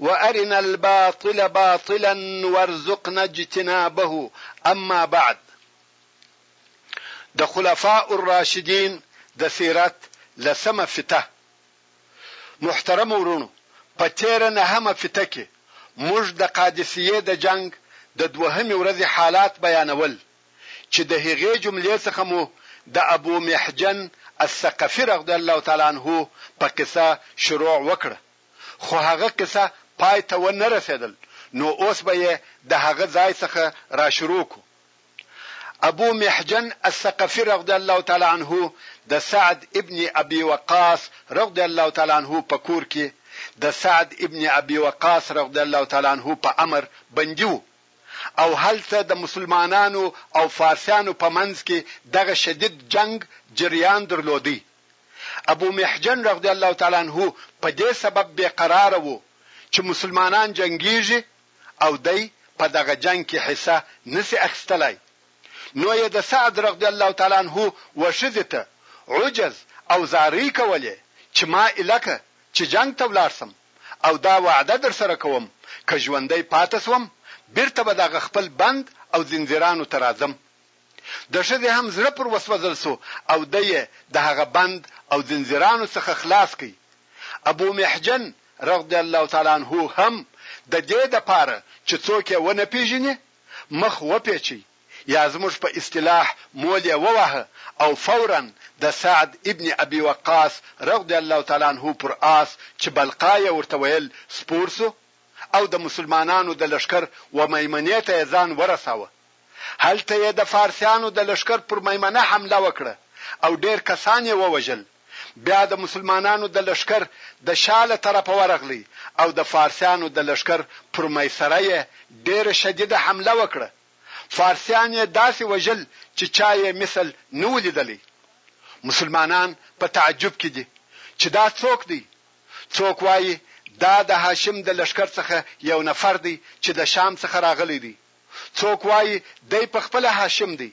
وارنا الباطل باطلا وارزقنا اجتنابه اما بعد د خلفاء الراشدین د سیرت لسمه فته محترم ورونو په تیره نهمه فته کې موږ د قادسیه د جنگ د دوهمې ورځې حالات بیانول چې د هغې جملې څخه مو د ابو محجن الثقفي رضی الله تعالی عنه په قصه شروع وکړه خو هغه قصه پای ته و نه رسېدل نو اوس به يې د هغه ځای څخه را شروع کړو. ابو محجن الثقفي رضي الله تعالی عنه د سعد ابن ابي وقاص رضي الله تعالی عنه په کور کي د سعد ابن ابي وقاص رضي الله تعالی عنه په امر بندي وو او هلته د مسلمانانو او فارسيانو په منځ کي دغه شديد جنګ جريان درلودی. ابو محجن رضی الله تعالی عنه په دې سبب بې قراره وو چې مسلمانان جنګیږي او دی په دغه جنګ کې حصه نشي اخیستلای نو یې د سعد رضی الله تعالی عنه و ښځې ته عجز او زارۍ کولې چې ما ایله که چې جنګ ته ولاړ شم او دا وعده درسره کوم که ژوندی پاتې شوم بیرته به دغه خپل بند او زنځیرانو ته راځم د ښځې هم زړه پر وسوځل شو او دی یې د هغه بند او ځنځیرانو څخه خلاص کړ. ابو محجن رضی الله تعالی عنه هم د دې لپاره چې څوک یې ونه پېژني مخ وپېچئ یا زموږ په اصطلاح مول یې وواهه او فوراً د سعد ابن ابي وقاص رضی الله تعالی عنه پر آس چې بلقا یې ورته ویل سپور شو او د مسلمانانو د لښکر و میمنې ته یې ځان ورساوه. هلته یې د فارسیانو د لښکر پر میمنه حمله وکړه او ډېر کسان یې ووژل. بیا د مسلمانانو د لښکر د شا له طرفه ورغلی او د فارسیانو د لښکر پر میسره یې ډېره شدیده حمله وکړه. فارسیان یې داسې وژل چې چا یې مثل نه و لیدلی. مسلمانان په تعجب کې دي چې دا څوک دی؟ څوک وایي دا د هاشم د لښکر څخه یو نفر دی چې د شام څخه راغلی دی. څوک وايي دی په خپله هاشم دی.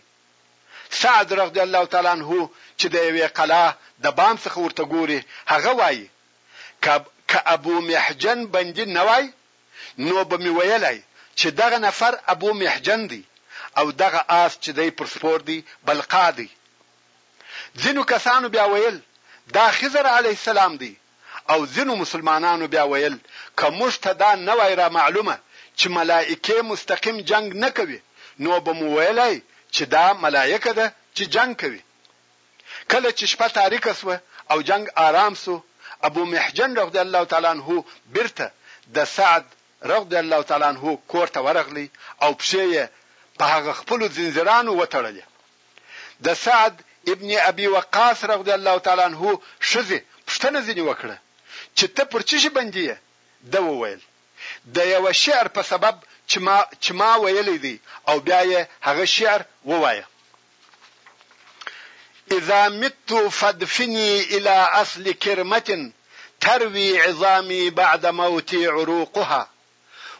سعد رضی الله تعالی عنه چې د یوې قلا د بام څخه ورته ګوري هغه وايي، که که ابو محجن بندي نه وای نو به مې ویلی چې دغه نفر ابو محجن دی او دغه آس چې دی پر سپور دی بلقاء دی. ځینو کسانو بیا ویل دا خضر علیه السلام دی او ځینو مسلمانانو بیا ویل که موږ ته دا نه وای را معلومه چې ملائکې مستقیم جنګ نه کوي نو به مو ویلای چې دا ملائکه ده چې جنګ کوي. کله چې شپه تاریکه شوه او جنګ آرام شو ابو محجن رضی الله تعالی عنه بیرته د سعد رضی الله تعالی عنه کور ته ورغلی او پښې یې په هغه خپلو ځنځیرانو وتړلې. د سعد ابن ابي وقاص رضي الله تعالی عنه ښځې پوښتنه ځینې وکړه چې ته پر څه شي بندي یې؟ ده وویل، د یوه شعر په سبب چې ما چې ما ویلی دی او بیا یې هغه شعر ووایه. اذا مت فادفني الى اصل کرمة تروي عظامي بعد موتي عروقها.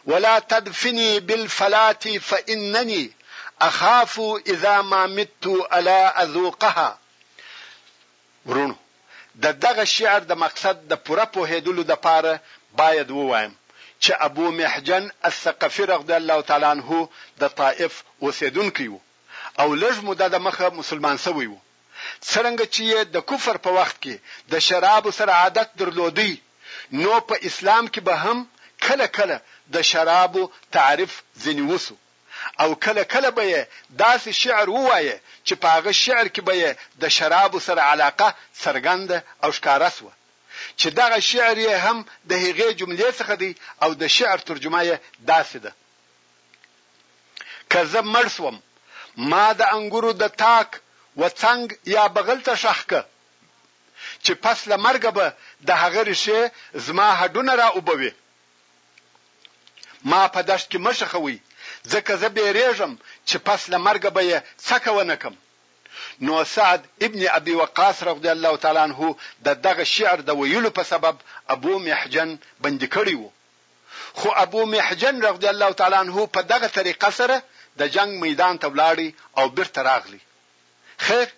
ولا تدفني بالفلات فانني اخاف اذا ما مت الا اذوقها وروڼو د دغه شعر د مقصد د پوره پوهېدلو د پاره باید ووایم چې ابو محجن الثقفي رغضی الله تعالی عنه د طائف اوسېدونکی وو او لږ موده د مخه مسلمان شوی وو. څرنګه چې یې د کفر په وخت کې د شرابو سره عادت درلودی نو په اسلام کې به هم کله کله د شرابو تعریف ځینې وشو او کله کله به یې داسې شعر ووایه چې په هغه شعر کې به یې د شرابو سره علاقه څرګنده او ښکاره شوه چې دغه شعر یې هم د هغې جملې څخه دی او د شعر ترجمه یې داسې ده. که زه مړ شوم، ما د انګورو د تاک و څنګ یا بغل ته ښخ که، چې پس له مرګه به د هغه ریښې زما هډونه را اوبوي. ما په دښت کې مه ښخوئ، ځکه زه بېرېږم چې پس له مرګه به یې څکه ونه کړم. نو سعد ابن ابي وقاص رضي الله تعالی عنه د دغه شعر د ویلو په سبب ابو محجن بندي کړی و. خو ابو محجن رضی الله تعالی عنه په دغه طریقه سره د جنګ میدان ته ولاړی او بیرته راغلی. خیر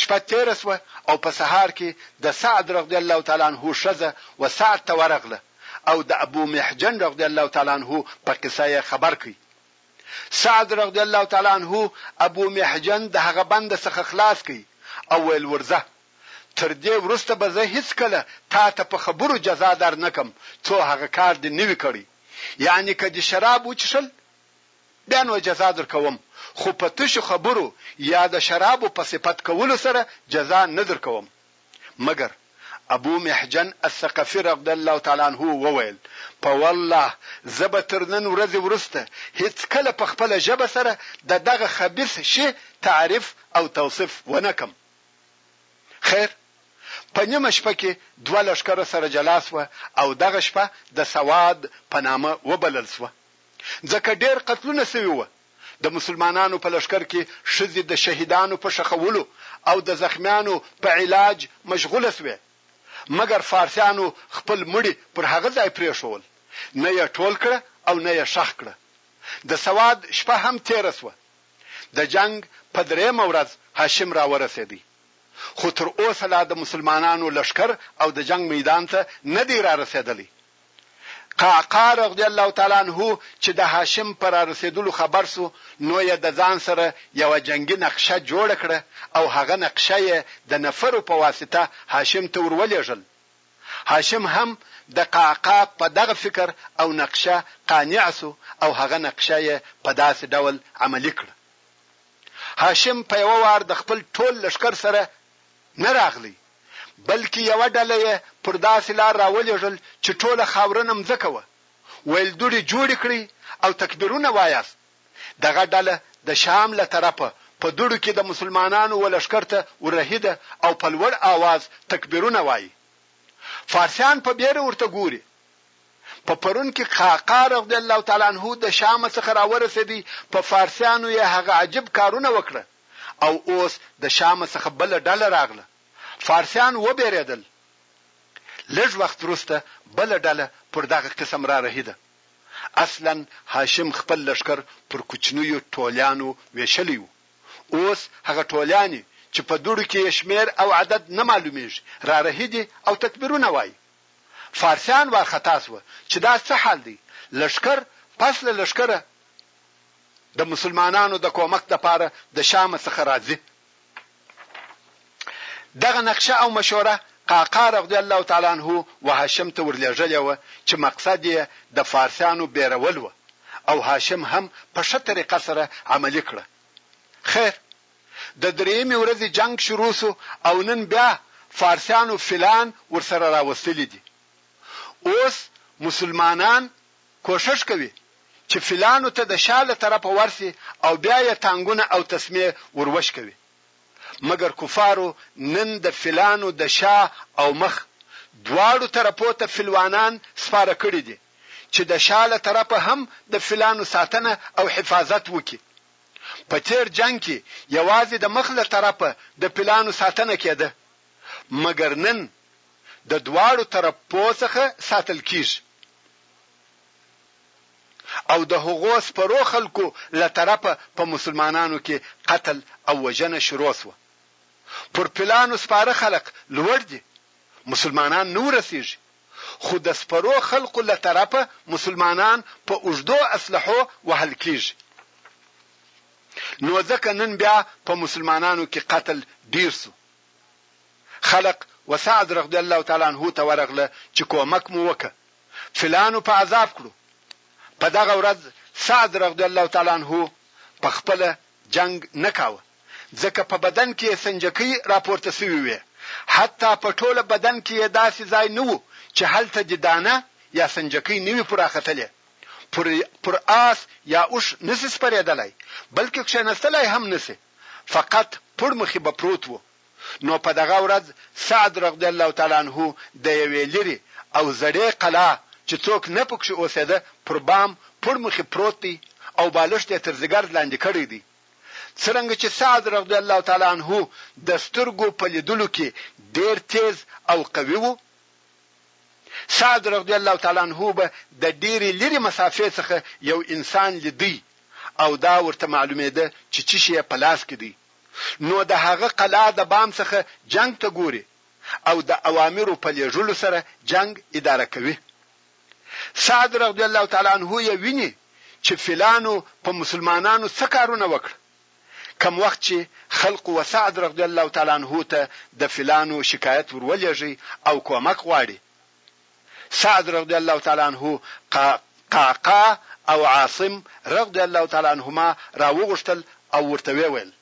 شپه تیره شوه او په سهار کې د سعد رضی الله تعالی عنه ښځه و سعد ته ورغله او د ابو محجن رضی الله تعالی عنه په قصه یې خبر کړ. سعد رضی الله تعالی عنه ابو محجن د هغه بند څخه خلاص کړ او ویل ورځه! تر دې وروسته به زه هیڅکله تا ته په خبرو جزا در نه کړم څو هغه کار دې نه وي کړی یعنې که دې شراب وڅښل بیا نو جزا در کوم خو په تشو خبرو یا د شرابو په صفت کولو سره جزا نه در کوم مګر ابو محجن الثقفي رغد الله تعالی عنه وویل په والله زه به تر نن ورځې وروسته هیڅکله په خپله ژبه سره د دغه خبیث شي تعریف او توصیف ونه کړم خیر په نیمه شپه کې دوه لښکره سره جلا شوه او دغه شپه د سواد په نامه وبلل شوه ځکه ډیر قتلونه شوي وه د مسلمانانو په لښکر کې ښځې د شهیدانو په ښخولو او د زخمیانو په علاج مشغوله شوې مګر فارسیانو خپل مړي پر هغه ځای پرېښول نه یې ټول کړه او نه یې ښخ کړه د سواد شپه هم تېره شوه د جنګ په درېیمه ورځ هاشم راورسېدی، خو تر اوسه لا د مسلمانانو لښکر او د جنګ میدان ته نه دی رارسېدلی. قعقاع رضی الله تعالی عنه چې د هاشم په رارسېدلو خبر شو، نو یې د ځان سره یوه جنګي نقشه جوړه کړه او هغه نقشه یې د نفرو په واسطه هاشم ته ورولېږل. هاشم هم د قعقاع په دغه فکر او نقشه قانع شو او هغه نقشه یې په داسې ډول عملي کړه. هاشم په یوه وار د خپل ټول لښکر سره نه راغلی، بلکې یوه ډله یې پر داسې لار راولېږل چې ټوله خاورنه مځکه وه، ویل دوړې جوړې کړئ او تکبیرونه وایاست، دغه ډله د شام له طرفه په دوړو کې د مسلمانانو و لښکر ته ورهیده او په لوړ آواز تکبیرونه وایي. فارسیان په بیره ورته ګوري. په پرون کې قعقاع رضی الله تعالی عنه د شامه څخه راورسیدی په فارسیانو یې هغه عجیب کارونه وکړه او اوس د شامه څخه بله ډله راغله فارسیان وبیریدل لږ وخت وروسته بله ډله پر دغه قسم رارهیده. اصلا هاشم خپل لښکر پر کوچنیو ټولیانو وېشلی و، اوس هغه ټولیانې چې په دوړو کې یې شمېر او عدد نه معلومېږي رارهي دي او تکبیرونه وایي. فارسیان وارخطا شوه چې دا څه حال دی، لښکر پس له لښکره د مسلمانانو د کومک لپاره د شامه څخه راځي. دغه نقشه او مشوره قعقاع رضی الله تعالی عنه و هاشم ته ورلېږلې وه چې مقصد یې د فارسیانو بېرول وه او هاشم هم په ښه طریقه سره عملي کړه. خیر د درېیمې ورځې جنګ شروع شو او نن بیا فارسیانو فیلان ورسره راوستلي دي. اوس مسلمانان کوښښ کوي چې فیلانو ته د شا له طرفه ورشي او بیا یې تانګونه او تسمې ور وشکوي. مګر کفارو نن د فیلانو د شا او مخ دواړو طرفو ته فیلوانان سپاره کړي دي چې د شا له طرفه هم د فیلانو ساتنه او حفاظت وکړي. په تېر جنګ کې یوازې د مخ له طرفه د فیلانو ساتنه کېده، مګر نن د دواړو طرفپو څخه ساتل کیږي او د هغو سپرو خلکو له طرفه په مسلمانانو کې قتل او وژنه شروع شوه. پر پیلانو سپاره خلق لوړ دي، مسلمانان نه ورسیږي، خو د سپرو خلقو له طرفه مسلمانان په اوږدو اسلحو وهل کیږي. نو ځکه نن بیا په مسلمانانو کې قتل ډیر شو. خلق و سعد رغدی الله تعالی عنه ته ورغله چې کومک مو وکه فلانو په عذاب کړو په دغه ورځ سعد رغدی الله تعالی عنه په خپل جنګ نه کاوه ځکه په بدن کې سنجکی راپورته سوي وي حتی په ټوله بدن کې یې داسې ځای نه وو چې هلته د دانه یا سنجکی نه وي پراختلې پر پر آس یا اوښ نسی سپریدلای بلکې کښینستلای هم نسی فقط پړمخې به پروت وو نو په دغه ورځ سعد رضی الله تعالی عنه د یوې لیرې او زړې قلا چې څوک نه پکښې اوسېده پر بام پړمخې پروت دی او بالښت یې تر ځیګر لاندې کړی دی. څرنګه چې سعد رضی الله تعالی عنه د سترګو په لیدلو کې ډېر تېز او قوي وو، سعد رضی الله تعالی عنه به د ډېرې لیرې مسافې څخه یو انسان لیدی او دا ورته معلومېده چې چیشی یې په لاس کې دی. نو د هغه قلعه د بام څخه جنګ ته ګوري او د اوامرو په لېږلو سره جنګ اداره کوي. سعد رضی الله تعالی عنه یې ویني چې فیلانو په مسلمانانو څه کارونه وکړ؟ کوم وخت چې خلقو و سعد رضی الله تعالی عنه ته د فیلانو شکایت ور ولېږی او کومک غواړي، سعد رضی الله تعالی عنه قع قعقاع او عاصم رضی الله تعالی عنهما راوغوښتل او ورته ویې ویل،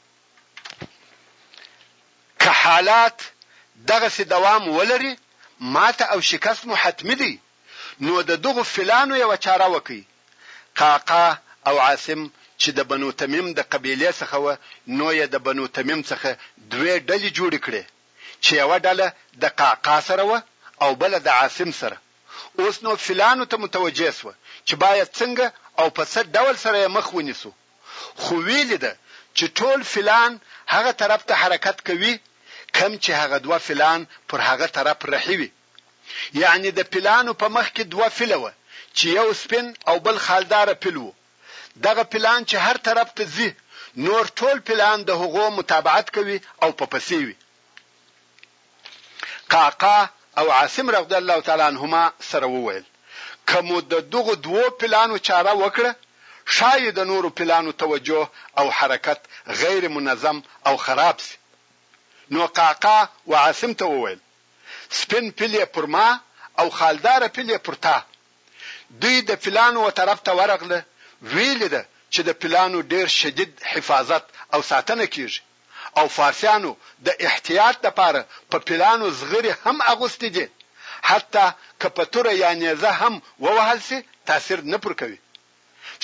که حالات دغسې دوام ولري ماته او شکست مو حتمي دی، نو د دغو فیلانو یوه چاره وکړئ، قعقاع او عاصم چې د بنو تمیم د قبیلې څخه وه نو یې د بنو تمیم څخه دوې ډلې جوړې کړې، چې یوه ډله د قعقاع سره وه او بله د عاصم سره، اوس نو فیلانو ته متوجه شوه چې باید څنګه او په څه ډول سره یې مخ ونیسو، خو ویې لیده چې ټول فیلان هغه طرف ته حرکت کوي کوم چې هغه دوه فیلان پر هغه طرف رهي وي، یعنې د پیلانو په مخ کې دوه فیله وه چې یو سپین او بل خالداره پیل وو. دغه پلان چې هر طرف ته ځي نور ټول پلان د هغو متابعت کوي او په پسې وي. قعقاع او عاصم رضی الله تعالی عنهما سره وویل، که مو د دغو دوو پلانو چاره وکړه، ښايي د نورو پلانو توجه او حرکت غیر منظم او خراب شي. نو قعقاع و عاصم ته وویل، سپین پیل یې پر ما او خالداره پیل یې پر تا. دوی د پیلانو و طرف ته ورغله ویلي ده چې د پیلانو ډیر شدید حفاظت او ساتنه کیږي او فارسیانو د احتیاط لپاره په پیلانو زغري هم اغوستي دي حتی که په توره یا نیزه هم ووهل شي تاثیر نه پر کوي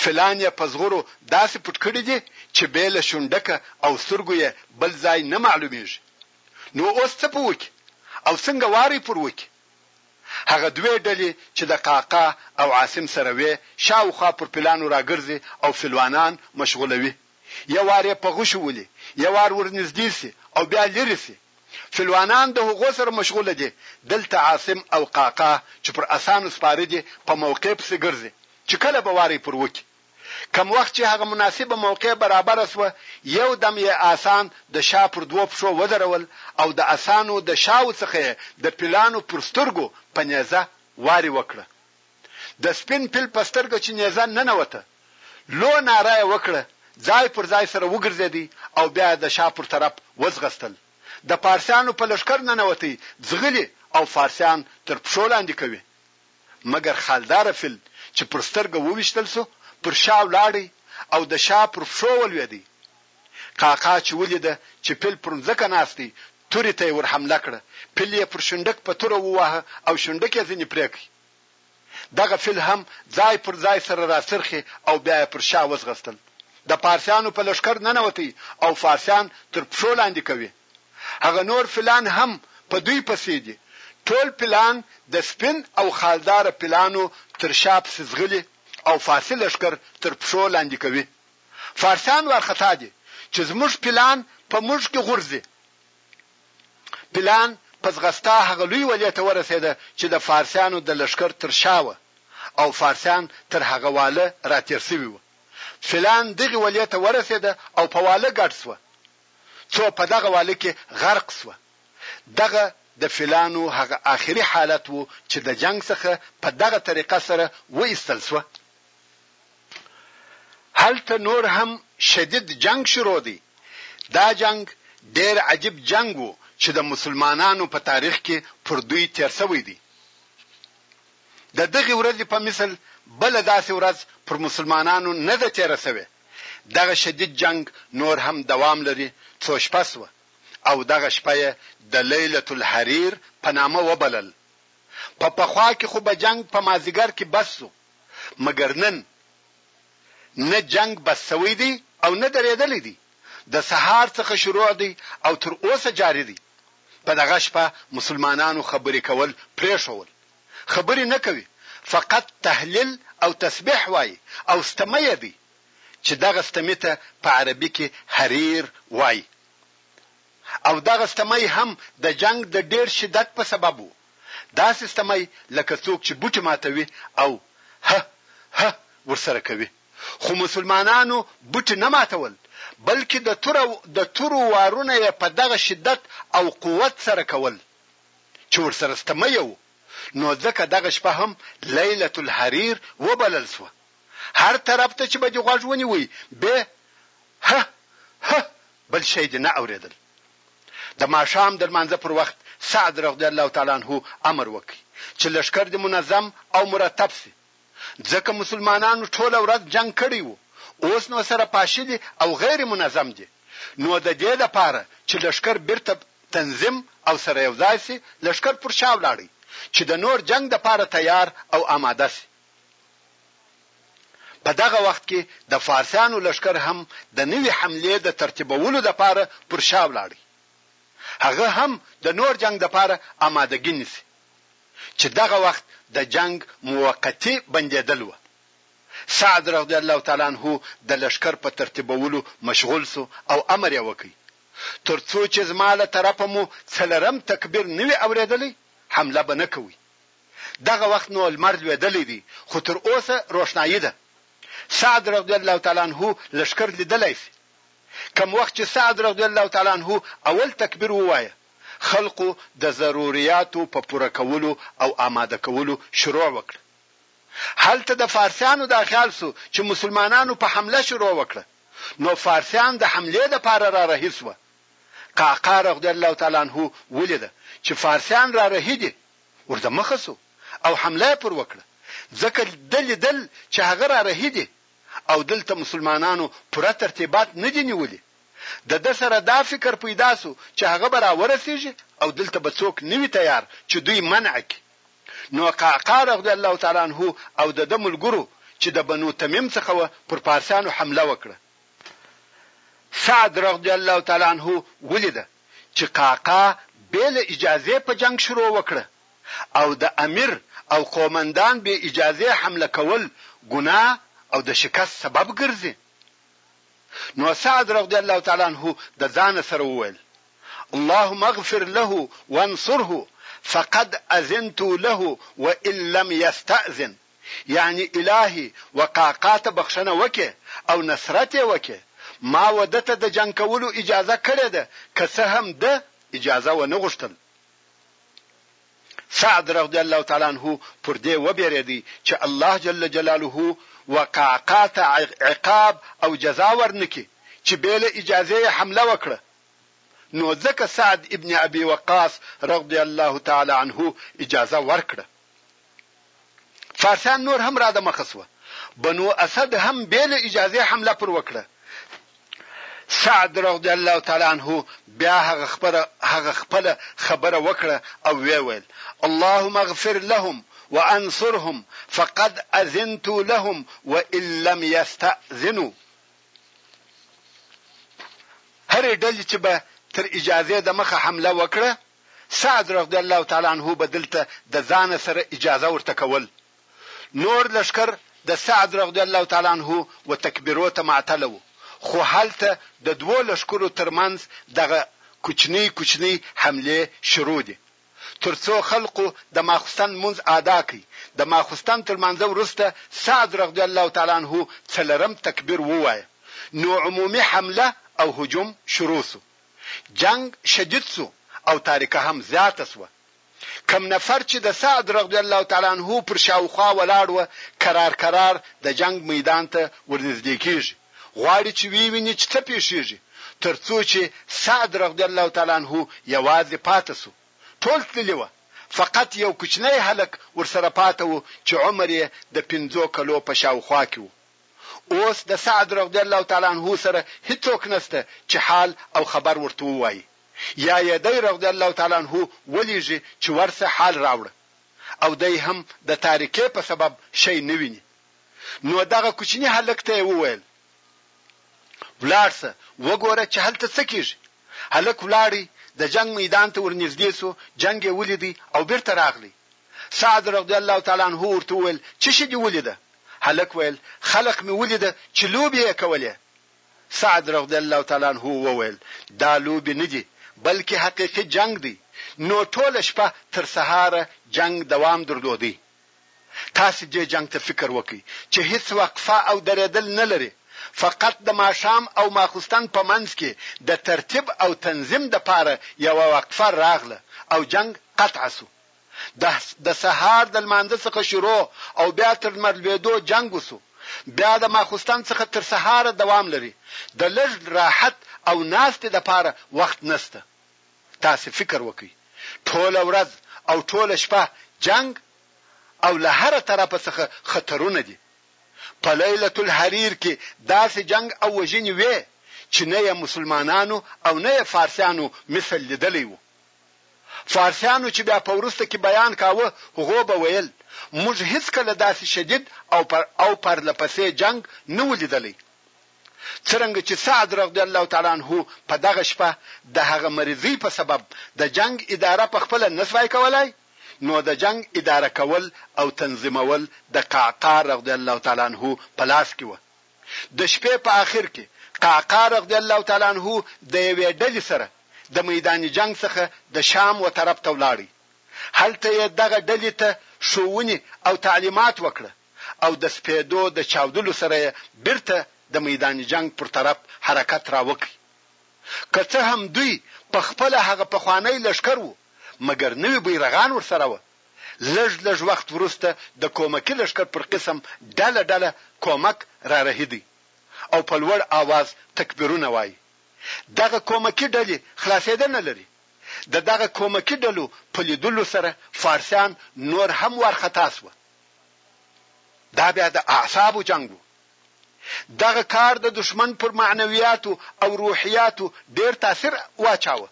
فیلان یې په زغرو داسې پټ کړي دي چې بې له شونډکه او سترګو یې بل ځای نه معلومیږي نو اوس څه په وکړي او څنګه واری پر وکړي. هغه دوې ډلې چې د قعقاع او عاصم سره وې شا و خوا پر پیلانو راګرځي او فیلوانان مشغولوي. یو وار یې په غشو ولي، یو وار ور نږدې شي او بیا لیرې شي. فیلوانان د هغو سره مشغوله دي، دلته عاصم او قعقاع چې پر اسانو سپاره دي په موقع پسې ګرځي چې کله به واری پر وکړي. کوم وخت چې هغه مناسبه موقع برابره شوه، یو دم یې آسان د شاه پر دوو پښو ودرول او د اسانو د شاو څخه یې د پیلانو پر سترګو په نیزه واري وکړه. د سپین پیل په سترګه چې نیزه ننوته، لو ناره یې وکړه، ځای پر ځای سره وګرځیدی او بیا یې د شاه پر طرف وځغستل. د پارسیانو په لښکر ننوتی، ځغلي او فارسیان تر پښو لاندې کوي. مګر خالداره فیل چې پر سترګه وویشتل شو پر شا ولاړی او د شا پر پښو ولوېدی. قاقا چې ولیده چې فیل پر مځکه ناست دی تورې ته یې ور حمله کړه، فیل یې پر شونډک په توره وواهه او شونډک یې ځینې پرې کړ. دغه فیل هم ځای پر ځای سره راڅرخي او بیا یې پر شا وځغستل. د پارسیانو په لښکر ننوتی او فارسیان تر پښو لاندې کوي. هغه نور فیلان هم په دوی پسې دي، ټول فیلان د سپین او خالداره فیلانو تر شا پسې ځغلي او فارسي لښکر تر پښو لاندې کوي. فارسیان وارخطا دي چې زموږ فیلان په موږ کې غورځي. فیلان په ځغستا هغه لوی ولې ته ورسېده چې د فارسیانو د لښکر تر شا وه او فارسیان تر هغه واله راتېر شوي وو. فیلان دغې ولې ته ورسېده او په واله ګډ شوه. څو په دغه واله کې غرق شوه. دغه د فیلانو هغه آخري حالت وو چې د جنګ څخه په دغه طریقه سره و ایستل شوه. هلته نور هم شدید جنګ شروع دی. دا جنګ ډیر عجیب جنګ وو چې د مسلمانانو په تاریخ کې پر دوی تیر شوی دی. د دغې ورځې په مثل بله داسې ورځ پر مسلمانانو نه ده تېره شوې. دغه شدید جنګ نور هم دوام لري، څو شپه شوه او دغه شپه یې د لیلة الحریر په نامه وبلل. په پخوا کې خو به جنګ په مازیګر کې بس شو، مګر نن نه جنګ بس شوی دی او نه درېدلی دی، د سهار څخه شروع دی او تر اوسه جاري دی. په دغه شپه مسلمانانو خبرې کول پرېښول. خبري نه کوي فقط تهليل او تسبيح وايي او ستمه يې دی چې دغه ستمي ته په عربي کې حرير وايي او دغه ستمی هم د جنګ د ډېر شدت په سبب وو داسې ستمی لکه څوک چې بوټي ماتوي او هه هه ورسره کوي خو مسلمانانو بوټي نه ماتول بلکې د تورو وارونه يې په دغه شدت او قوت سره کول چې ورسره ستمه یو، نو ځکه دغه شپه هم لیلة الحریر وبلل شوه، هر طرف ته چې به دې غوږ ونیو بې هه هه بل شی دې نه اورېدل. د ماښام د لمانځه پر وخت سعد رضی الله تعالی عنه امر وکړ چې لښکر دې منظم او مرتب شي، ځکه مسلمانانو ټوله ورځ جنګ کړی وو اوس نو سره پاشلي او غیر منظم دي نو د دې لپاره چې لښکر بیرته تنظیم او سره یو ځای شي لښکر پر شا ولاړی چې د نور جنګ لپاره تیار او اماده شي. په دغه وخت کې د فارسیانو لښکر هم د نوي حملې د ترتیبولو لپاره پر شا ولاړی هغه هم د نور جنګ لپاره امادګي نیسي چې دغه وخت د جنګ موقتي بندېدل وه، سعد رضی الله تعالی عنه د لښکر په ترتیبولو مشغول شو او امر یې وکړ، تر څو چې زما له طرفه مو څلرم تکبیر نه وي اورېدلی، حمله به نه کوئ. دغه وخت نو لمر لوېدلی دی، خو تر اوسه روښنايي ده. سعد رضی الله تعالی عنه لښکر لیدلای شي. کوم وخت چې سعد رضی الله تعالی عنه اول تکبیر ووایه، خلقو د ضروریاتو په پوره کولو او آماده کولو شروع وکړه. هلته د فارسیانو دا خیال شو چې مسلمانانو په حمله شروع وکړه، نو فارسیان د حملې لپاره را رهي شوه. قعقاع رضی الله تعالی عنه ولیده چې فارسیان را رهي دي، وردمخه شو او حمله یې پر وکړه، ځکه ده لیدل چې هغه را رهي دي. او دلته مسلمانانو پوره ترتیبات نه دي نیولي. د ده سره دا فکر پیدا شو چې هغه به راورسېږي او دلته به څوک نه وي تیار چې دوی منع کړي. نو قعقاع رضی الله تعالی عنه او د ده ملګرو چې د بنو تمیم څخه وه پر پارسیانو حمله وکړه. سعد رضی الله تعالی عنه ولیده چې قعقاع بې له اجازې په جنګ شروع وکړه. او د امیر او قومندان بې اجازې حمله کول ګناه او د شکست سبب ګرځي؟ نو سعد رضی الله تعالی عنه د ځانه سره وویل، اللهم اغفر له وانصره فقد اذنت له وان لم یستاذن، یعنی الهی وقعقاع ته بخښنه وکړې او نصرت یې وکړې، ما وده ته د جنګ کولو اجازه کړې ده که څه هم ده اجازه ونه غوښتل. سعد رضی الله تعالی عنه پر دې وبېرېدی چې الله جل جلاله وقعقاع ته عقاب او جزا ورنکړي چې بې له اجازې یې حمله وکړه، نو ځکه سعد ابن ابي وقاص رضی الله تعالی عنه اجازه ورکړه. فارسیان نور هم را دمخه شوه، بنو اسد هم بې له اجازې حمله پر وکړه، سعد رضی الله تعالی عنه بیا هغه خپله خبره وکړه او ویې ویل، اللهم اغفر لهم وانصرهم فقد اذنت لهم وان لم یستأذنوا. هرې ډلې چې به تر اجازې دمخه حمله وکړه، سعد رضی الله تعالی عنه به دلته د ځانه سره اجازه ورته کول نور لښکر د سعد رضی الله تعالی عنه و تکبیرو ته معطله وو خو هلته د دوو لښکرو تر منځ دغه کوچنۍ کوچنۍ حملې شروع دي تر څو خلقو د ماخوستن لمونځ آدا کړي د ماخوستن تر لمانځه وروسته سعد رضی الله تعالی عنه څلرم تکبیر ووایه نو عمومي حمله او هجوم شروع شو جنګ شدید سو او تاریکه هم زیاته سوه. کوم نفر چي د سعد رضی الله تعالی عنه پر شاوخوا ولاړ وه کرار کرار د جنګ میدان ته ورنږدې کیږي، غواړي چي ویې ویني چي څه پیښیږي، تر څو چي سعد رضی الله تعالی عنه یوازي پاته سو. ټول تللي وه، فقط یو کوچنی هلک ورسره پاته وو چي عمر یې د پنځو کلو په شاوخوا کي وو. اوس د سعد رضی الله تعالی عنه سره هیڅوک نشته چې حال او خبر ورته ووایي یا یې دی رضی الله تعالی عنه ولیږي چې ورشه حال راوړه او دی هم د تاریکې په سبب شی نه ویني نو دغه کوچني هلک ته یې وویل ولاړ شه وګوره چې هلته څه کیږي هلک ولاړی د جنګ میدان ته ورنږدې شو جنګ یې ولیدی او بیرته راغلی سعد رضی الله تعالی عنه ورته وویل، څه شي دې ولیده؟ هلک ویل، خلق مې ولیده چې لوبې یې کولې. سعد رضی الله تعالی عنه وویل، دا لوبې نه دي، بلکې حقیقي جنګ دی، نو ټوله شپه تر سهاره جنګ دوام درلود. تاسې دې جنګ ته فکر وکړئ چې هیڅ وقفه او درېدل نه لري، فقط د ماښام او ماخوستن په منځ کې د ترتیب او تنظیم دپاره یوه وقفه راغله او جنګ قطع شو. د د سهار د لمانځه څخه شروع او بیا تر لمر لوېدو جنګ وشو. بیا د ماخوستن څخه تر سهاره دوام لري. د لږ راحت او ناستې لپاره وخت نشته. تاسې فکر وکړئ، ټوله ورځ او ټوله شپه جنګ او له هره طرفه څخه خطرونه دي. په لیلة الحریر کې داسې جنګ او وژنې وې چې نه یې مسلمانانو او نه یې فارسیانو مثل لیدلی و. فارسیانو چې بیا په وروسته کې بیان کاوه هغو به ویل، موږ هیڅکله داسې شدید او پر او پرله پسې جنګ نه وو لیدلی. څرنګه چې سعد رضی الله تعالی عنه په دغه شپه د هغه مریضۍ په سبب د جنګ اداره په خپله نه شوای کولای نو د جنګ اداره کول او تنظیمول د قعقاع رضی الله تعالی عنه په لاس کې وه. د شپې په اخر کې قعقاع رضی الله تعالی عنه د یوې ډلې سره د میدان جنګ څخه د شام و طرف ته ولاړی. هلته یې دغه ډلې ته ښوونې او تعلیمات وکړه او د سپیدو د چاودلو سره یې بیرته د میدان جنګ پر طرف حرکت را وکړ. که څه هم دوی په خپله هغه پخوانی لښکر وو مګر نوي بیرغان ورسره وه. لږ لږ وخت وروسته د کومکي لښکر پر قسم ډله ډله کومک رارهي دی او په لوړ آواز تکبیرونه وايي. دغه کومکي ډلې خلاصېده نه لري. د دغه کومکي ډلو په لیدلو سره فارسیان نور هم وارخطا شوه. دا بیا د اعصابو جنګ و. دغه کار د دښمن پر معنویاتو او روحیاتو ډېر تاثیر واچاوه.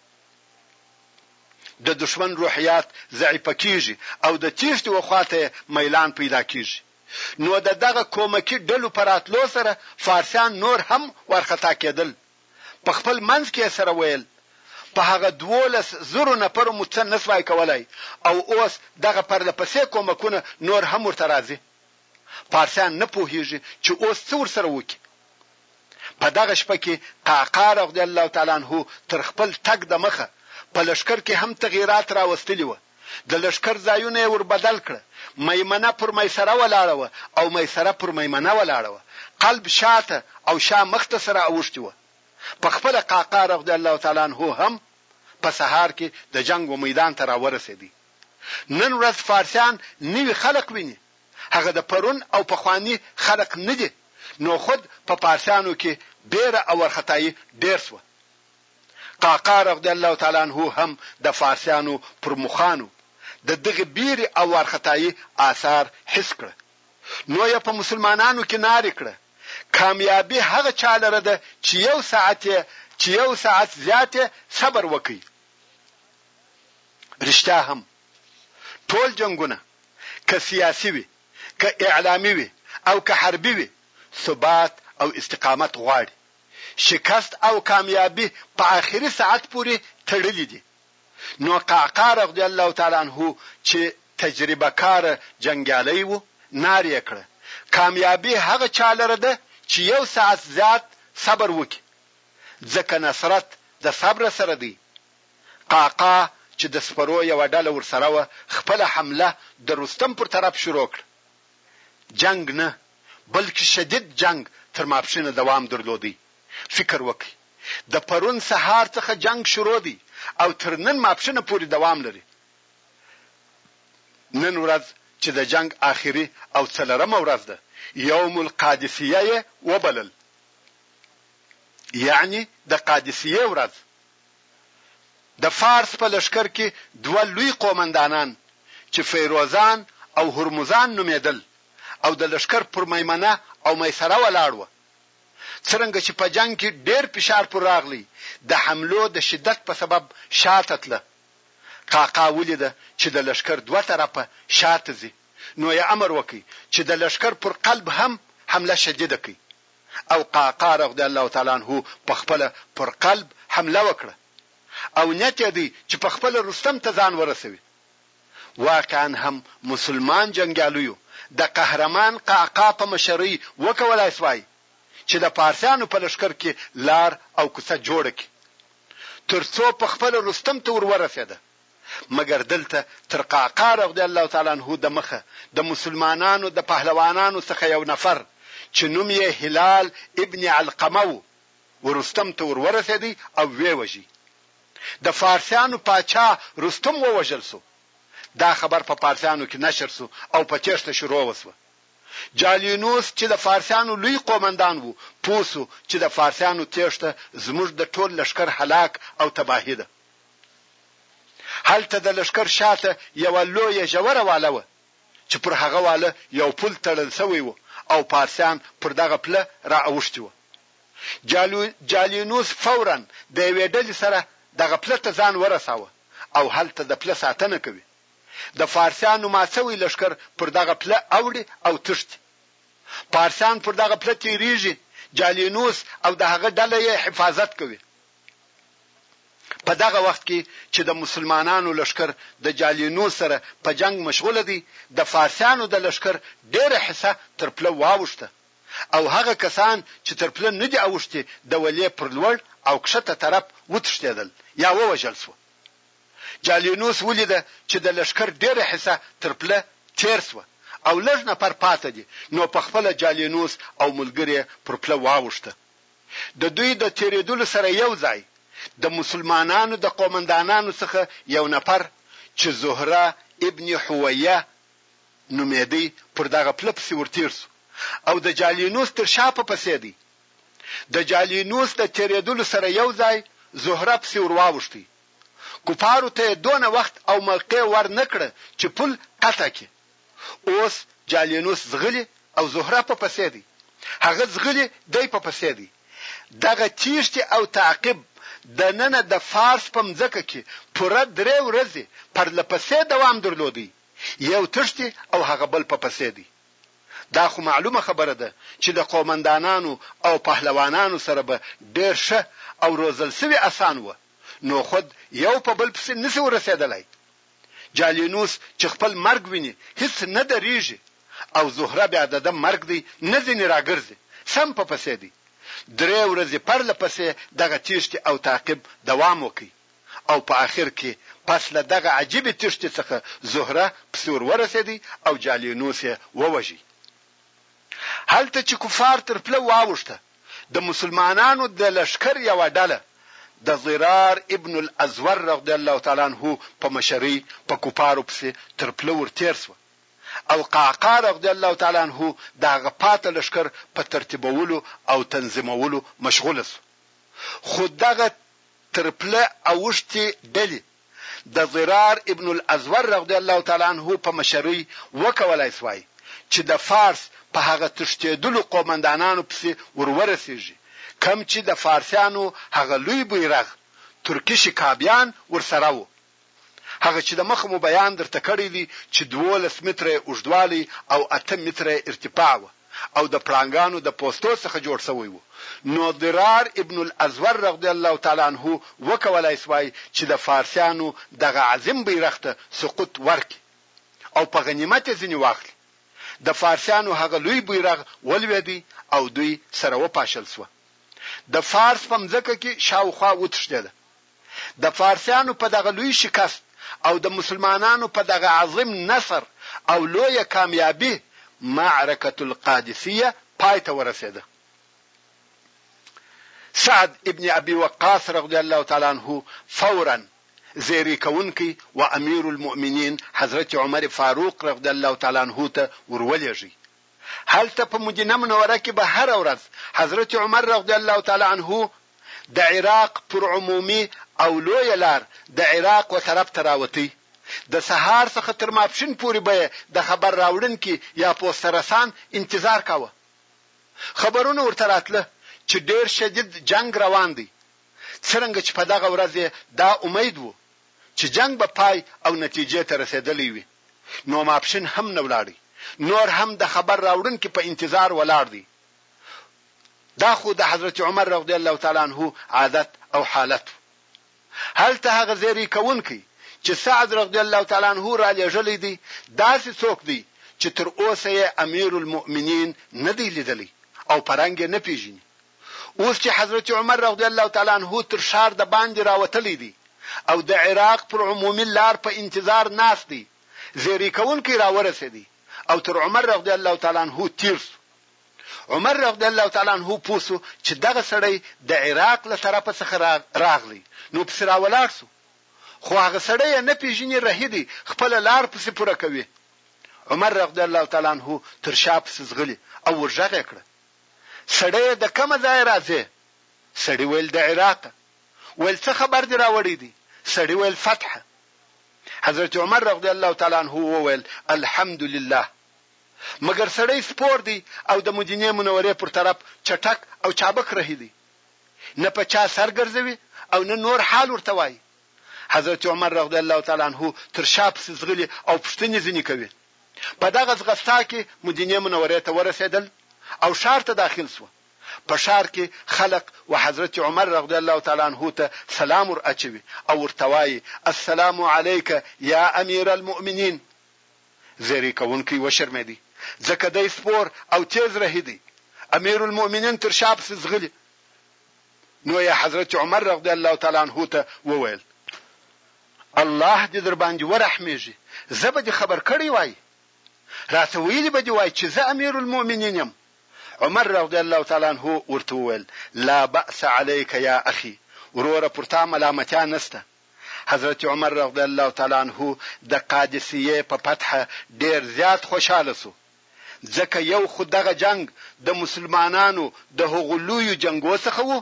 د دښمن روحیات ضعیفه کیږي او د تیښتې و خوا ته یې میلان پیدا کیږي. نو د دغه کومکي ډلو په راتلو سره فارسیان نور هم وارخطا کیدل. په خپل منځ کې یې سره ویل، په هغه دوولس زرو نفرو مو څه نشوای کولای او اوس دغه پرله پسې کومکونه نور هم ورته راځي. پارسیان نه پوهیږي چې اوس څه ورسره وکړي. په دغه شپه کې قعقاع رضی الله تعالی عنه تر خپل تګ دمخه په لښکر کې هم تغیرات راوستلي وه، د لښکر ځایونه یې ور بدل کړه، میمنه پر میسره ولاړه وه او میسره پر میمنه ولاړه وه، قلب شاته او شاه مخته سره اوښتي وه. په خپله قعقاع رضی الله تعالی عنه هم په سهار کې د جنګ و میدان ته راورسیدی. نن ورځ فارسیان نوي خلق ویني. هغه د پرون او پخواني خلق نه دي نو خود په پارسیانو کې بېره او ورختايي ډېر شوه. قعقاع رضی الله تعالی عنه هم د فارسیانو پر مخانو د دغې بېرې او وارختايي آثار حس کړه نو یې په مسلمانانو کې نارې کړه، کامیابي هغه چا لره ده چې یو ساعت یې چې یو ساعت زیات یې صبر وکړي. رښتیا هم ټول جنګونه. که سیاسي وي، که اعلامي وي او که حربي وي، ثبات او استقامت غواړي. شکست او کامیابي په اخري ساعت پورې تړلي دي. نو قعقاع رضی الله تعالی عنه چې تجربه کار جنګیالی و، نارې کړه، کامیابي هغه چا لره ده چې یو ساعت زیات صبر وکړي، ځکه نصرت د صبر سره دی، قعقاع چې د سپرو یوه ډله ورسره وه خپله حمله د رستم پر طرف شروع کړه. جنګ نه، بلکې شدید جنګ تر ماپښینه دوام درلود. فکر وکړئ! د پرون سهار څخه جنګ شروع دی او تر نن ماپښینه پورې دوام لري. نن ورځ چې د جنګ آخري او څلورمه ورځ ده، یوم القادسیه یې وبلل، یعنې د قادسیې ورځ. د فارس په لښکر کې دوه لوی قومندانان چې فیروزان او هرمزان نومېدل او د لښکر پر میمنه او میسره ولاړ وه، څرنګه چې په جنګ کې ډېر فشار پر راغلی، د حملو د شدت په سبب شاته تله. قعقاع ولیده چې د لښکر دوه طرفه شاته ځي، نو یې امر وکړ چې د لښکر پر قلب هم حمله شدیده کړي. او قعقاع رضی الله تعالی عنه په خپله پر قلب حمله وکړه او نیت یې دی چې په خپله رستم ته ځان ورسوي. واقعا هم مسلمان جنګیالیو د قهرمان قعقاع په مشرۍ وکولای شوای چې د پارسیانو په لښکر کې لار او کوڅه جوړه کړي تر څو په خپله رستم ته ور ورسېده. مګر دلته تر قعقاع رضی الله تعالی عنه دمخه د مسلمانانو د پهلوانانو څخه یو نفر چې نوم یې هلال ابن علقمه و، ورستم ته ور ورسېدی او ویې وژی. د فارسیانو پاچا رستم ووژل شو. دا خبر په پارسیانو کې نشر شو او په تېښته شروع وشوه. جالینوس چې د فارسیانو لوی قومندان و، پوه شو چې د فارسیانو تېښته زموږ د ټول لښکر هلاک او تباهي ده. هلته د لښکر شاته یوه لویه ژوره واله وه چې پر هغه واله یو پل تړل شوی و او پارسیان پر دغه پله را اوښتي وه. جالو جالینوس فورا د یوې ډلې سره دغه پله ته ځان ورساوه او هلته د پله ساتنه کوي. د فارسیانو مات شوی لښکر پر دغه پله اوړي او تښتي. پارسیان پر دغه پله تېرېږي، جالینوس او د هغه ډله یې حفاظت کوي. په دغه وخت کې چې د مسلمانانو لښکر د جالینو سره په جنګ مشغوله دی، د فارسیانو د لښکر ډېره حصه تر پله واوښته او هغه کسان چې تر پله نه دي اوښتي د ولې پر لوړ او کښته طرف وتښتېدل یا ووژل شوه. جالینوس ولیده چې د لښکر ډېره حصه تر پله تېر شوه او لږ نفر پاته دي، نو په خپله جالینوس او ملګري پر پله واوښته. د دوی د تېرېدلو سره یو ځای د مسلمانانو د قومندانانو څخه یو نفر چې زهره ابن حویه نومېدی پر دغه پله پسې ورتېر شو او د جالینوس تر شا په پسې دی د جالینوس د تېرېدلو سره یو ځای زهره پسې ور واوښتی کفارو ته یې دونه وخت او موقع ور نه کړه چې پل قطع کړي. اوس جالینوس ځغلي او زهره په پسې دی هغه ځغلي دی په پسې دی دغه تیښتې او تعقیب دننه د فارس په مځکه کې پوره درې ورځې پرله پسې دوام درلودی یو تښتي او هغه بل په پسې دی دا خو معلومه خبره ده چې د قومندانانو او پهلوانانو سره به ډیر ښه او روزل شوي اسان وه نو خود یو په بل پسې نشي ورسیدلای جالینوس چې خپل مرګ ویني هیڅ نه دریږي او زهره بیا دده مرګ دی نه ځینې راګرځي سم په پسې دی درې ورځې پرله پسې دغه تیښتې او تعقیب دوام وکړ او په اخر کې پس له دغه عجیبې تیښتې څخه زهره پسې ور ورسیدی او جالینوس یې ووژی. هلته چې کفار تر پله واوښته، د مسلمانانو د لښکر یوه ډله د ضرار ابن الازور رضی الله تعالی عنه په مشرۍ په کفارو پسې تر پله ور تېر شوه او قعقاع رضی الله تعالی عنه د هغه پاته لښکر په ترتیبولو او تنظیمولو مشغول شو، خو دغه تر پله اوښتې ډلې. د ضرار ابن الازور رضی الله تعالی عنه په مشرۍ وکولای سوای چي د فارس په هغه تښتېدلو قومندانانو پسي ور ورسېږي کوم چي د فارسیانو هغه لوی بیرغ، ترکي شکابیان، ورسره وو. هغه چي د مخه مو بیان درته کړی دی چي دوولس متره یې اوږدوالی او اته متره یې ارتفاع وه. او د پړانګانو د پوستو څخه جوړ شوی وو نو ضرار ابن الازور رغضی الله تعالی عنه وکولای شوای چی د فارسیانو دغه عظیم بیرغ ته سقوط ورکړي او په غنیمت یې ځینې واخلي د فارسیانو هغه لوی بیرغ ولویدی او دوی سره وپاشل شوه د فارس په مځکه کی شاوخوا وتښتیده. د فارسیانو په دغه لوی شکست او د مسلمانانو په دغه عظیم نصر او لویه کامیابي معرکة القادسیه پای ته ورسېده. سعد ابن ابي وقاص رغضی الله تعالی عنه فوراً زېری کوونکی و امیر المؤمنین حضرت عمر فاروق رغضی الله تعالی عنه ته ورولېږی. هلته په مدینه منوره کې به هره ورځ حضرت عمر رغضی الله تعالی عنه د عراق پر عمومي او لویه لار د عراق و طرف ته راوتی، د سهار څخه تر ماپښین پورې به یې د خبر راوړنکي یا پوسته رسان انتظار کاوه. خبرونه ورته راتله چې ډېر شدید جنګ روان دی، څرنګه چې په دغه ورځ یې دا امید و چې جنګ به پای او نتیجې ته رسېدلی وي، نو ماپښین هم نه ولاړی، نور هم د خبر راوړنکي په انتظار ولاړ دی، دا خو د حضرت عمر رضی الله تعالی عنه عادت او حالت و. هلته هغه زیری کوونکی چې سعد رضی الله تعالی عنه رالېږلی دی داسې څوک دی چې تر اوسه یې امیرالمؤمنین نه دی لیدلی او په رنګ یې نه پېژني. اوس چې حضرت عمر رضی الله تعالی عنه تر ښار د باندې راوتلی دی او د عراق پر عمومي لار په انتظار ناست دی، زیری کوونکی راورسېدی او تر عمر رضی الله تعالی عنه تېر شو. عمر رضی الله تعالی عنه پوه شو چې دغه سړی د عراق له طرفه څخه راغلی نو پسې راولاړ شو خو هغه سړی یې نه پیژني رهي دی خپله لار پسې پوره کوي عمر رضی الله تعالی عنه تر شا پسې ځغلي او ورغږ یې کړه سړی د کومه ځای راځې سړی ویل د عراقه ویل څه خبر دی راوړی دی سړی ویل فتح حضرت عمر رضی الله تعالی عنه وویل الحمدلله مګر سړی سپور دی او د مدینې منورې پر طرف چټک او چابک رهیلی. نه په چا سر ګرځوي او نه نور حال ورته وايي. حضرت عمر رضی الله تعالی عنه تر شا پسې ځغلي او پوښتنې ځینې کوي. په دغه ځغستا کې مدینې منورې ته ورسېدل او ښار ته داخل شوه. په ښار کې خلق و حضرت عمر رضی الله تعالی عنه ته سلام ور اچوي او ورته وايي، السلام علیک یا امیر المؤمنین. زېری کوونکی وشرمېدی، ځکه دی سپور او تېز رهی دی، امیرالمؤمنین تر شا پسې ځغلي، نو یې حضرت عمر رضی الله تعالی عنه ته وویل، الله دې درباندې ورحمېږي، زه به دې خبر کړی وای، راته ویلي به دې وای چې زه امیرالمؤمنین یم، عمر رضی الله تعالی عنه ورته وویل، لا بأس علیک یا اخی، وروره پر تا ملامتیا نشته. حضرت عمر رضی الله تعالی عنه د قادسیې په فتح ډېر زیات خوشاله شو، ځکه یو خو دغه جنګ د مسلمانانو د هغو لویو جنګو څخه وو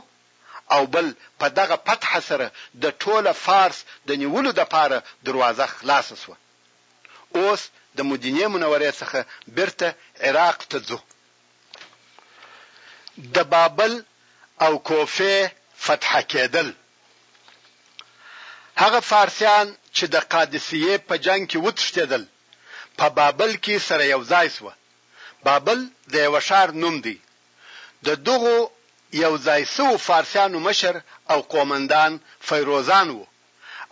او بل په دغه فتح سره د ټوله فارس د نیولو دپاره دروازه خلاصه شوه. اوس د مدینې منورې څخه بیرته عراق ته ځو. د بابل او کوفې فتح کیدل. هغه فارسیان چې د قادسیې په جنګ کې وتښتېدل په بابل کې سره یو ځای شوه. بابل د یوه ښار نوم دی. د دغو یو ځای شوو فارسیانو مشر او قومندان فیروزان و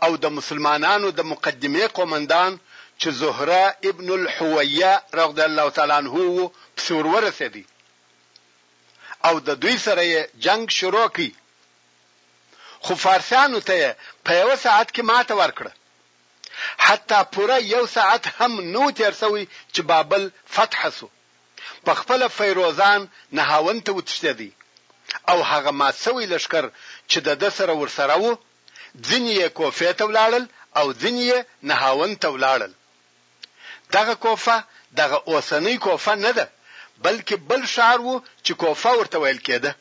او د مسلمانانو د مقدمې قومندان چې زهره ابن الحویه رضی الله تعالی عنه و پسې ور ورسېدی او د دوی سره یې جنګ شروع کړ. خو فارسیانو ته یې په یوه ساعت کې ماته ورکړه. حتی پوره یو ساعت هم نه و تېر شوی چې بابل فتح شو. په خپله فیروزان نهاوند ته وتښتېدی او هغه مات شوی لښکر چې د ده سره ورسره و، ځینې یې کوفې ته ولاړل او ځینې یې نهاوند ته ولاړل. دغه کوفه دغه اوسنۍ کوفه نه ده، بلکې بل ښار و چې کوفه ورته ویل کېده.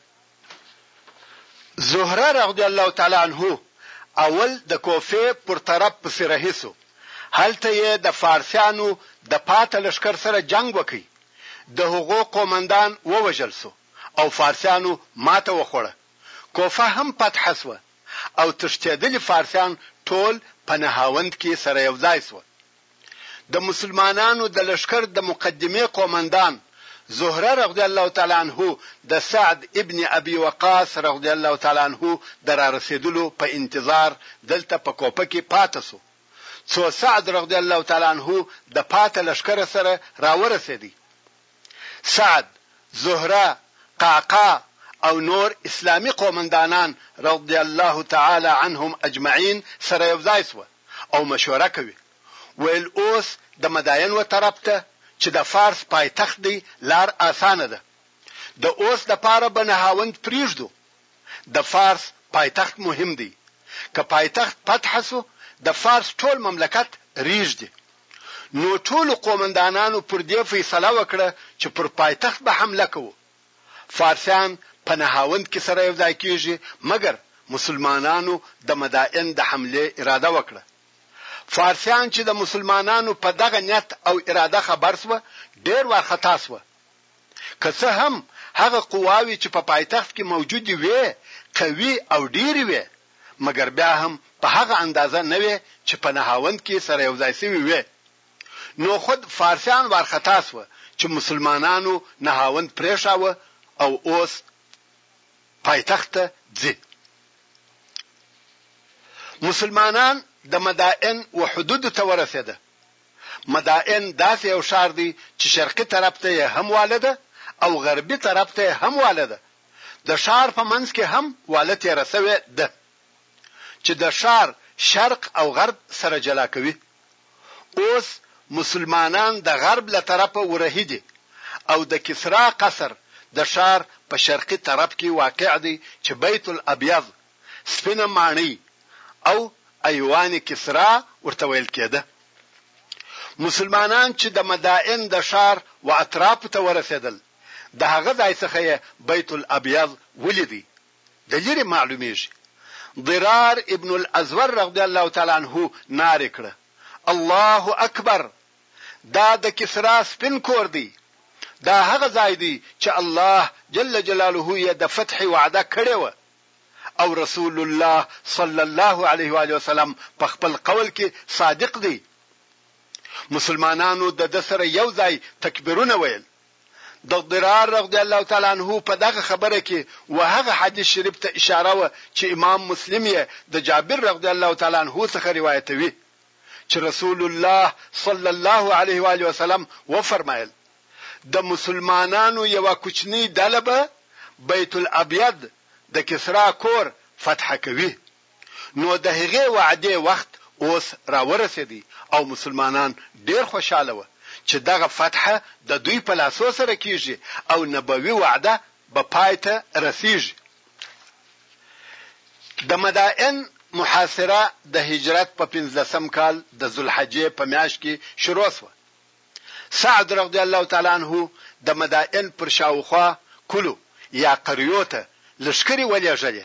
زهره رضی الله تعالی عنه اول د کوفې پر طرف پسې رهي شو، هلته یې د فارسیانو د پاته لښکر سره جنګ وکړ، د هغو قومندان ووژل شو او فارسیانو ماته وخوړه، کوفه هم فتحه شوه او تښتېدلي فارسیان ټول په نهاوند کې سره یو ځای شوه. د مسلمانانو د لښکر د مقدمې قومندان زهره رضی الله تعالی عنه د سعد ابن ابي وقاص رضی الله تعالی عنه د رارسېدلو په انتظار دلته په کوپه کې پاته شو څو سعد رضی الله تعالی عنه د پاته لښکر سره راورسېدی سعد زهره قعقاع او نور اسلامي قومندانان رضی الله تعالی عنهم اجمعین سره یوځای شوه او مشوره کوي ویل اوس د مداین و طرف ته چې د فارس پایتخت دی لار اسانه ده د اوس د پاره به نهاوند پریږدو د فارس پایتخت مهم دی که پایتخت فتح شو د فارس ټول مملکت ریږدي نو ټولو قومندانانو پر دې فیصله وکړه چې پر پایتخت به حمله کوو فارسیان په نهاوند کې سره یو ځای کېږي، مګر مسلمانانو د مدائن د حملې اراده وکړه. فارسیان چې د مسلمانانو په دغه نیت او اراده خبر شوه، ډېر وارخطا شوه. که څه هم هغه قواوې چې په پایتخت کې موجودې وې، قوي او ډېرې وې، مګر بیا هم په هغه اندازه نه وې چې په نهاوند کې سره یو ځای شوې وې. نو خود فارسیان وارخطا شوه چې مسلمانانو نهاوند پرېښاوه او اوس پایتخت ته ځي. مسلمانان د مدائن و حدودو ته ورسېده. مدائن داسې یو ښار دی چې شرقي طرف ته یې هم واله ده او غربي طرف ته یې هم واله ده. د ښار په منځ کې هم واله تېره شوې ده چې د ښار شرق او غرب سره جلا کوي. اوس مسلمانان د غرب له طرفه ورهي دي او د کسرا قصر د ښار په شرقي طرف کې واقع دی چې بیت الابیض، سپینه ماڼۍ، او ایوان کسرا ورته ویل کېده. مسلمانان چې د مدائن د ښار و اطرافو ته ورسېدل، د هغه ځای څخه یې بیت الابیض ولید. د لیرې معلومیږي ضرار ابن الازور رضی الله تعالی عنه نارې کړه، الله اکبر! دا د کسرا سپین کور دی، دا هغه ځای دی چې الله جل جلاله یې د فتح وعده کړې وه او رسول الله صلی الله علیه وآله وسلم په خپل قول کې صادق دی. مسلمانانو د ده سره یو ځای تکبیرونه ویل. د ضرار رضی الله تعالی عنه په دغه خبره کې و هغه حدیث شریف ته اشاره وه چې امام مسلم یې د جابر رضی الله تعالی عنه څخه روایتوي چې رسول الله صلی الله علیه و آله وسلم وفرمایل د مسلمانانو یوه کوچنۍ ډله به بیت الابیض د کسرا کور فتح کوي نو د هغې وعدې وخت اوس را ورسېدی او مسلمانان ډېر خوشاله وه چې دغه فتحه د دوی په لاسو سره کېږي او نبوي وعده به پای ته رسېږي. د مدائن محاصره د هجرت په پنځلسم کال د ذوالحجې په میاشت کې شروع شوه. سعد رضی الله تعالی عنه د مدائن پر شاوخوا کلو یا قریو ته لښکرې ولېږلې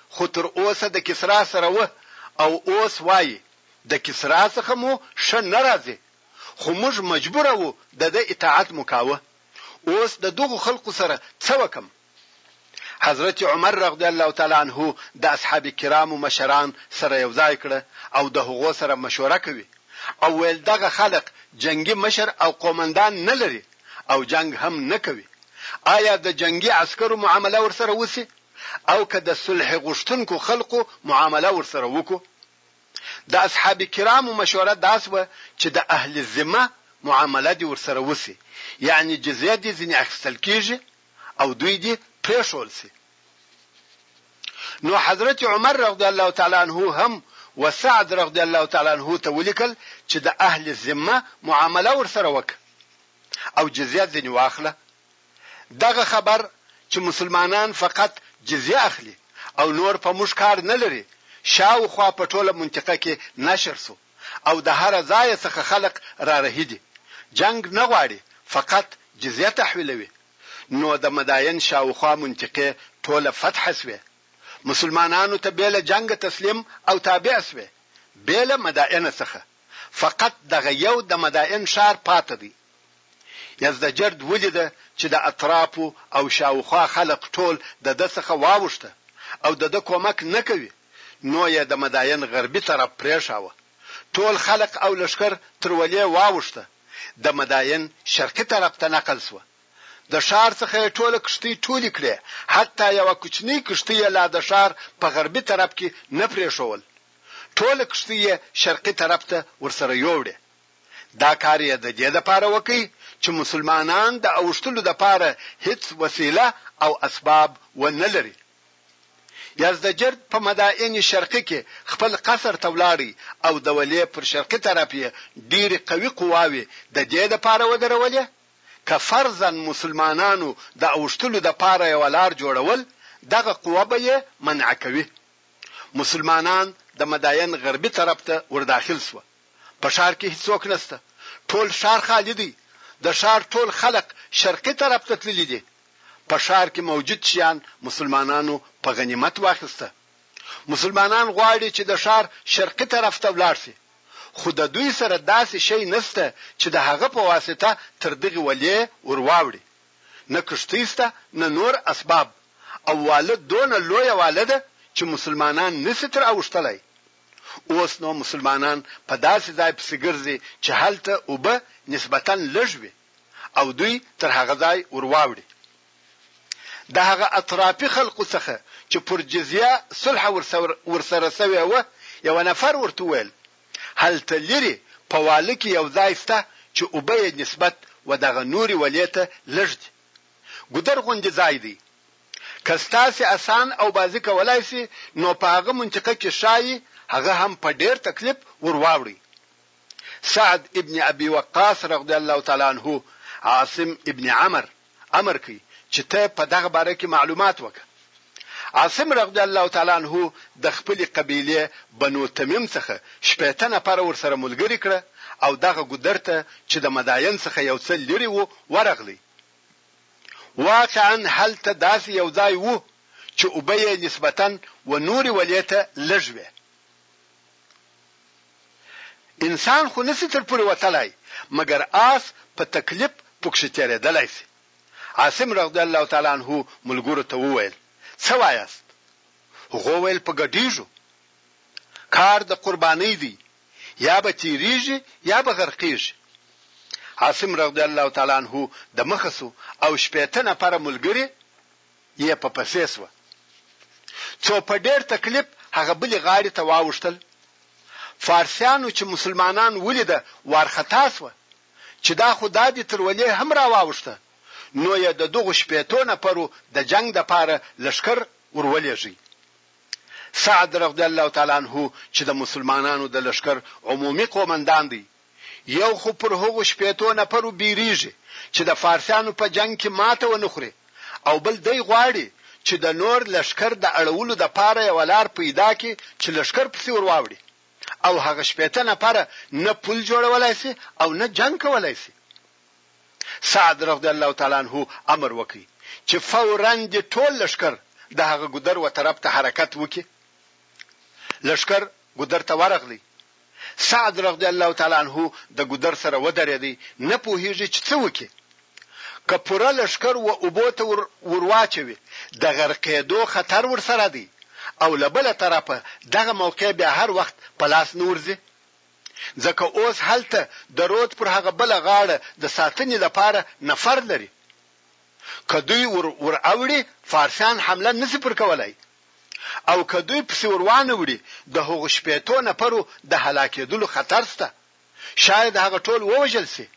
خو تر اوسه د کسرا سره وه او اوس وايي د کسرا څخه مو ښه نه راځي خو موږ مجبوره وو د ده اطاعت مو کاوه اوس د دغو خلقو سره څه وکم؟ حضرت عمر رغضی الله تعالی عنه د اصحاب کرامو مشران سره یو ځای کړه او د هغو سره مشوره کوي او ویل دغه خلق جنګي مشر او قومندان نه لري او جنګ هم نه کوي آیا د جنګي عسکرو معامله ورسره وشي؟ او که د صلح غوښتونکو خلقو معامله ورسره وکړو؟ د اصحاب کرامو مشوره دا شوه چې د اهل ذمه معامله دې ورسره وشي، یعنې جزیه دې ځینې اخیستل کېږي او دوی دې پرېښول شي. نو حضرت عمر رضی الله تعالی عنه هم و سعد رضی الله تعالی عنه ته ولیکل چې د اهل ذمه معامله ورسره وکړه او جزیه ځینې واخله، دغه خبر چې مسلمانان فقط جزیه اخلي او نور په موږ کار نه لري شاوخوا په ټوله منطقه کې نشر شو او د هره ځایه څخه خلق را رهي دي جنګ نه غواړي فقط جزیه تحویلوي نو د مداین شاوخوا منطقې ټوله فتح شوې مسلمانانو ته بې له جنګه تسلیم او تابع شوې بې له مداینه څخه فقط دغه یو د مداین ښار پاته دی. یزدجرد ولیده چې د اطرافو او شاوخوا خلق ټول د ده څخه واوښته او د ده کومک نه کوي نو یې د مداین غربي طرف پرېښاوه. ټول خلق او لښکر تر ولې واوښته د مداین شرقي طرف ته نقل شوه. د ښار څخه یې ټوله کښتۍ ټولې کړې حتی یوه کوچنۍ کښتۍ یې لا د ښار په غربي طرف کې نه پرېښول. ټوله کښتۍ یې شرقي طرف ته ورسره یوړې. دا کار یې د دې لپاره وکړ چې مسلمانان د اوښتلو لپاره هیڅ وسیله او اسباب و نه لري. یزدجرد په مدائن شرقي کې خپل قصر ته ولاړ او د ولې پر شرقي طرف یې ډېرې قوي قواوې د دې لپاره ودرولې که فرضاً مسلمانانو د اوښتلو لپاره یوه لار جوړول دغه قوه به یې منع کوي. مسلمانان د مدائن غربي طرف ته ورداخل شوه. په ښار کې هیڅوک نشته ټول ښار خالي دی د ښار ټول خلق شرقي طرف ته تللي دي په ښار کې موجود شیان مسلمانانو په غنیمت واخیسته مسلمانان غواړي چې د ښار شرقي طرف ته ولاړ شي خو د دوی سره داسې شی نشته چې د هغه په واسطه تر دغه ولې ور واوړي نه کښتۍ شته نه نور اسباب او واله دونه لویه واله ده چې مسلمانان نشي تر اوښتلی اوس نو مسلمانان په داسې ځای پسې ګرځي چې هلته اوبه نسبتا لږ وي او دوی تر هغه ځای ور واوړي. د هغه اطرافي خلقو څخه چې پر جزیه صلح ورسره شوې وه یوه نفر ورته وویل، هلته لیرې په واله کې یو ځای شته چې اوبه یې نسبت و دغه نورې ولې ته لږ دي ګودر غوندې ځای دی. که ستاسې اسان او بازي کولای شي نو په هغه منطقه کې ښايي هغه هم په ډېر تکلیف ور واوړئ. سعد ابن ابي وقاص رغضي الله تعالی عنه عاصم ابن عمر امر کړ چې ته په دغه باره کې معلومات وکړه. عاصم رغضي الله تعالی عنه د خپلې قبیلې بنو تمیم څخه شپېته نفره ورسره ملګري کړه او دغه ګودر ته چې د مداین څخه یو څه لیرې و، ورغلی. واقعا هلته داسې یو ځای وو چې اوبه یې نسبتا و نورې ولې ته لږ وې. انسان خو نسي تر پورې وتلای مګر آس په تکلیف پکښې تېرېدلای سي. عاصم رضی الله تعالی عنه ملګرو ته وویل، څه وایاست؟ هغو ویل، په ګډېږو. کار د قربانۍ دی. یا به تیریږي یا به غرقیږي. عاصم رضی الله تعالی عنه د مخه شو او شپېته نفره ملګري یې په پسې شوه څو په ډیر تکلیف هغه بلې غاړې ته واوښتل. فارسیانو چې مسلمانان ولیده وارخطا شوه چې دا خو دا دې تر ولې هم راواوښته نو یې د دغو شپېتو نفرو د جنګ لپاره لښکر ورولېږی. سعد رضی الله تعالی عنه چې د مسلمانانو د لښکر عمومي قومندان دی، یو خو پر هغو شپېتو نفرو بېرېږي چې د فارسیانو په جنګ کې ماته ونه خوري او بل دی غواړي چې د نور لښکر د اړولو لپاره یوه لار پیدا کړي چې لښکر پسې ور واوړي او هغه شپېته نفره نه پل جوړولای شي او نه جنګ کولای شي. سعد رضی الله تعالی عنه امر وکړ چې فوراً دې ټول لښکر د هغه ګودر و طرف ته حرکت وکړي. لښکر ګودر ته ورغلی. سعد رضی الله تعالی عنه د ګودر سره ودرېدی، نه پوهېږي چې څه وکړي. که پوره لښکر و اوبو ته ور واچوي، د غرقېدو خطر ورسره دی او له بله طرفه دغه موقع بیا هر وخت په لاس نه ورځي. ځکه اوس هلته د رود پر هغه بله غاړه د ساتنې لپاره نفر لري. که دوی ور وراوړي، فارسیان حمله نه شي پر کولای او که دوی پسې ور وانه وړي، د هغو شپېتو نفرو د هلاکېدلو خطر شته، شاید هغه ټول ووژل شي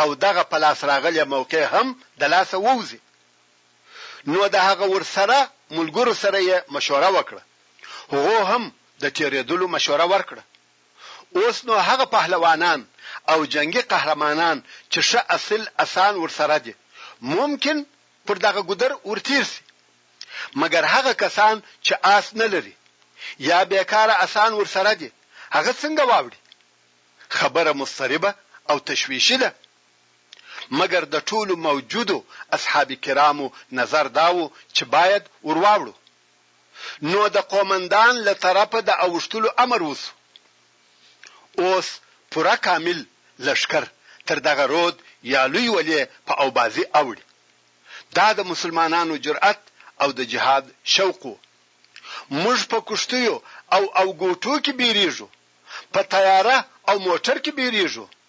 او دغه په لاس راغلې موقع هم د لاسه ووځي. نو د هغه ورسره ملګرو سره یې مشوره وکړه. هغو هم د تېرېدلو مشوره ورکړه. اوس نو هغه پهلوانان او جنګي قهرمانان چې ښه اصیل اسان ورسره دي، ممکن پر دغه ګودر ورتېر شي، مګر هغه کسان چې آس نه لري یا بېکاره اسان ورسره دي، هغه څنګه واوړي؟ خبره مضطربه او تشویشي ده. مګر د ټولو موجودو اصحاب کرامو نظر دا و چې باید ور واوړو. نو د قومندان له طرفه د اوښتلو امر وشو. اوس پوره کامل لښکر تر دغه رود یا لوی ولې په اوبازي اوړي. دا د مسلمانانو جرئت او د جهاد شوق و. موږ په کښتیو او او ګوټو کې بیریږو، په طیاره او موټر کې بیریږو،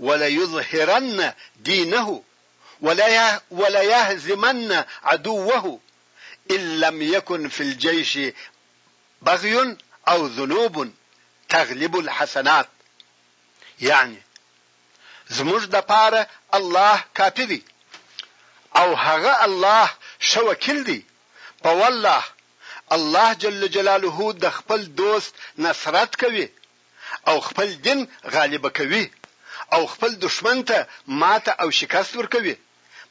وليظهرن دينه وليهزمن عدوه ان لم يكن في الجيش بغي او ذنوب تغلب الحسنات يعني زموږ دپاره الله کافي دی او هغه الله ښه وکیل دی په والله الله جل جلاله د خپل دوست نصرت کوي او خپل دین غالب کوي او خپل دښمن ته ماته او شکست ورکوي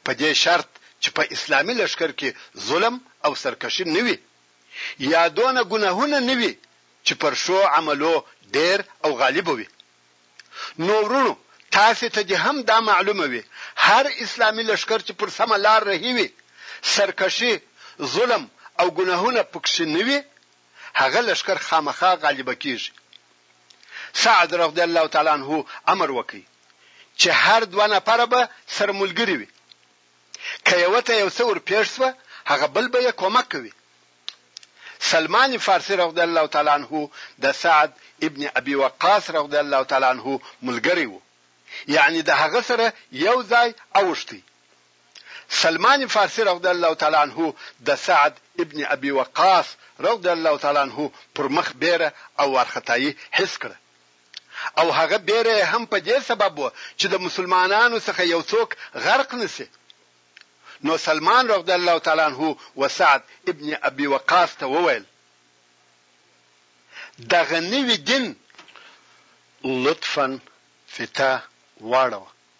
په دې شرط چې په اسلامي لښکر کې ظلم او سرکشي نه وي یا دونه ګناهونه نه وي چې پر ښو عملو ډېر او غالب وي نو وروڼو تاسې ته دې هم دا معلومه وي هر اسلامي لښکر چې پر سمه لار رهي وي سرکشي ظلم او ګناهونه پکښې نه وي هغه لښکر خامخا غالبه کیږي. سعد رضی الله تعالی عنه امر وکړ چې هر دوه نفره به سره ملګري وي. که یوه ته یو څه ور پیښ شوه هغه بل به یې کمک کوي. سلمان فارسي رضی الله تعالی عنه د سعد ابن ابي وقاص رضی الله تعالی عنه ملګری و. یعنی د هغه سره یو ځای اوښتی. سلمان فارسي رضی الله تعالی عنه د سعد ابن ابي وقاص رضی الله تعالی عنه پر مخ بېره او وارخطايي حس کړه او هغه بېره يې هم په دې سبب وه چې د مسلمانانو څخه يو څوک غرق نه شي نو سلمان رضی الله تعالی عنه و سعد ابن ابي وقاص ته وويل دغه نوي دين لطفا فتا واړوه